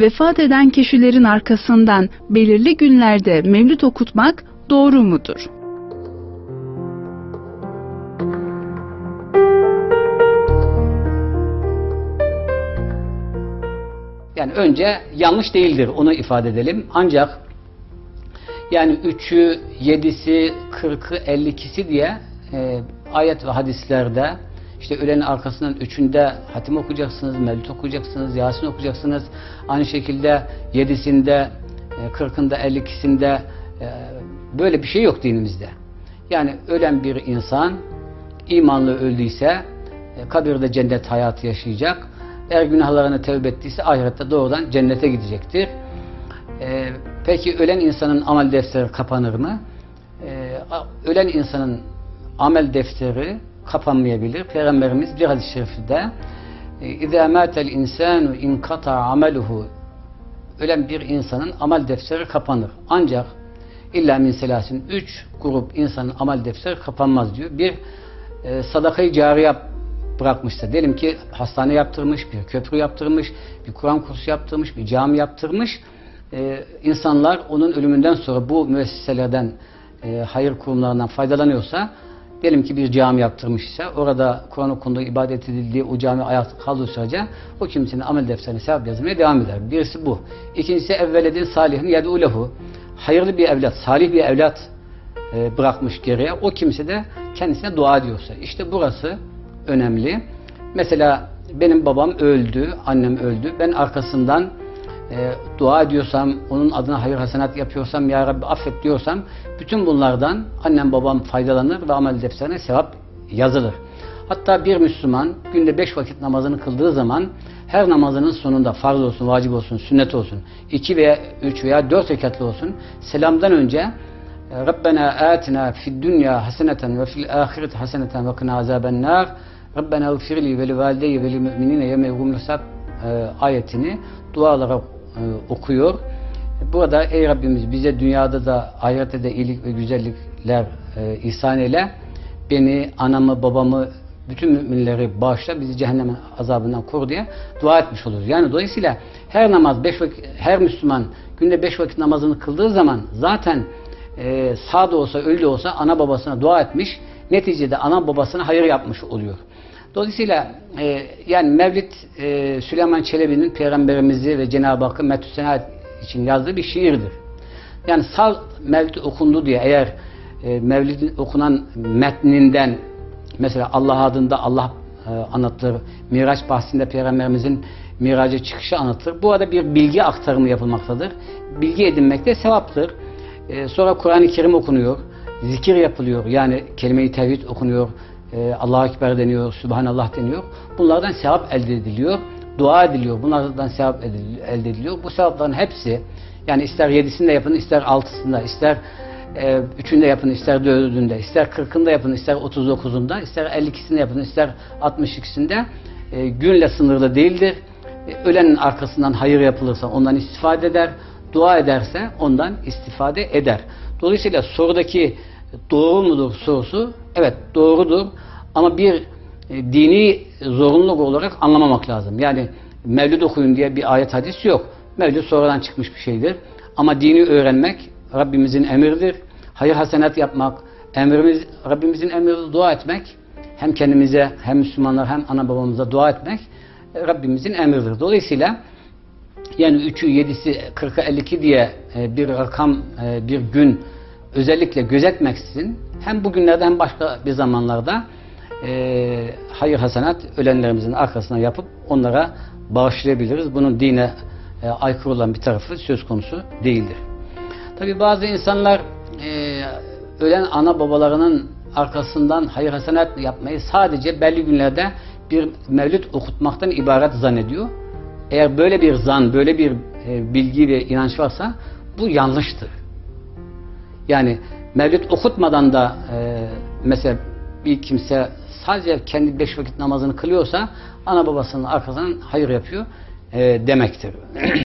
vefat eden kişilerin arkasından belirli günlerde mevlüt okutmak doğru mudur? Yani önce yanlış değildir onu ifade edelim. Ancak yani 3'ü, 7'si, 40'ı, 52'si diye e, ayet ve hadislerde işte ölenin arkasından üçünde hatim okuyacaksınız, mevlüt okuyacaksınız, Yasin okuyacaksınız. Aynı şekilde yedisinde, e, kırkında, elli ikisinde e, böyle bir şey yok dinimizde. Yani ölen bir insan imanlı öldüyse e, kabirde cennet hayatı yaşayacak. Eğer günahlarını tevbe ettiyse ahirette doğrudan cennete gidecektir. Peki ölen insanın amel defteri kapanır mı? Ölen insanın amel defteri kapanmayabilir. Peygamberimiz bir hadis-i şerifinde اِذَا مَاتَ الْاِنْسَانُ اِنْقَطَعَ عَمَلُهُ Ölen bir insanın amel defteri kapanır. Ancak illa min selasin üç grup insanın amel defteri kapanmaz diyor. Bir e, sadakayı cariye bırakmışsa diyelim ki hastane yaptırmış, bir köprü yaptırmış, bir Kur'an kursu yaptırmış, bir cami yaptırmış. E, insanlar onun ölümünden sonra bu müesseselerden e, hayır kurumlarından faydalanıyorsa Diyelim ki bir cami yaptırmışsa, orada Kur'an okunduğu, ibadet edildiği, o cami ayakta kaldığı sürece o kimsenin amel defterine sevap yazmaya devam eder. Birisi bu. İkincisi evveledin salihin yed'u lehu. Hayırlı bir evlat, salih bir evlat e, bırakmış geriye. O kimse de kendisine dua ediyorsa. İşte burası önemli. Mesela benim babam öldü, annem öldü. Ben arkasından e, dua ediyorsam, onun adına hayır hasenat yapıyorsam, Ya Rabbi affet diyorsam, bütün bunlardan annem babam faydalanır ve amel defterine sevap yazılır. Hatta bir Müslüman günde beş vakit namazını kıldığı zaman her namazının sonunda farz olsun, vacip olsun, sünnet olsun, iki veya üç veya dört rekatlı olsun, selamdan önce Rabbena atina fid dünya haseneten ve fil ahiret haseneten ve kına azaben nar Rabbena ıgfirli ve li valideyye ve li müminine yeme ayetini dualara e, okuyor. Burada ey Rabbimiz bize dünyada da ahirette de iyilik ve güzellikler e, ihsan eyle. Beni, anamı, babamı, bütün müminleri bağışla, bizi cehennem azabından koru diye dua etmiş oluruz. Yani dolayısıyla her namaz, beş vakit, her Müslüman günde beş vakit namazını kıldığı zaman zaten e, sağ da olsa, ölü de olsa ana babasına dua etmiş, neticede ana babasına hayır yapmış oluyor. Dolayısıyla e, yani Mevlid e, Süleyman Çelebi'nin Peygamberimizi ve Cenab-ı Hakk'ın Metüsenat için yazdığı bir şiirdir. Yani sal Mevlid okundu diye eğer e, Mevlid'in okunan metninden mesela Allah adında Allah e, anlatılır. Miraç bahsinde Peygamberimizin miraca çıkışı anlatılır. Bu arada bir bilgi aktarımı yapılmaktadır. Bilgi edinmekte sevaptır. E, sonra Kur'an-ı Kerim okunuyor. Zikir yapılıyor. Yani kelime-i tevhid okunuyor e, Allahu Ekber deniyor, Subhanallah deniyor. Bunlardan sevap elde ediliyor. Dua ediliyor. Bunlardan sevap elde ediliyor. Bu sevapların hepsi yani ister yedisinde yapın, ister altısında, ister e, üçünde yapın, ister dördünde, ister kırkında yapın, ister otuz dokuzunda, ister elli ikisinde yapın, ister altmış ikisinde e, günle sınırlı değildir. E, ölenin arkasından hayır yapılırsa ondan istifade eder. Dua ederse ondan istifade eder. Dolayısıyla sorudaki doğru mudur sorusu evet doğrudur ama bir e, dini zorunluluk olarak anlamamak lazım. Yani mevlid okuyun diye bir ayet hadis yok. Mevlid sonradan çıkmış bir şeydir. Ama dini öğrenmek Rabbimizin emridir. Hayır hasenat yapmak, emrimiz, Rabbimizin emri dua etmek hem kendimize hem Müslümanlar hem ana babamıza dua etmek e, Rabbimizin emridir. Dolayısıyla yani 3'ü, 7'si, 40'a 52 diye e, bir rakam, bir gün özellikle gözetmeksizin hem bugünlerde hem başka bir zamanlarda e, hayır hasenat ölenlerimizin arkasına yapıp onlara bağışlayabiliriz. Bunun dine e, aykırı olan bir tarafı söz konusu değildir. Tabi bazı insanlar e, ölen ana babalarının arkasından hayır hasenat yapmayı sadece belli günlerde bir mevlüt okutmaktan ibaret zannediyor. Eğer böyle bir zan, böyle bir e, bilgi ve inanç varsa bu yanlıştır. Yani mevlüt okutmadan da e, mesela bir kimse sadece kendi beş vakit namazını kılıyorsa ana babasının arkasından hayır yapıyor e, demektir.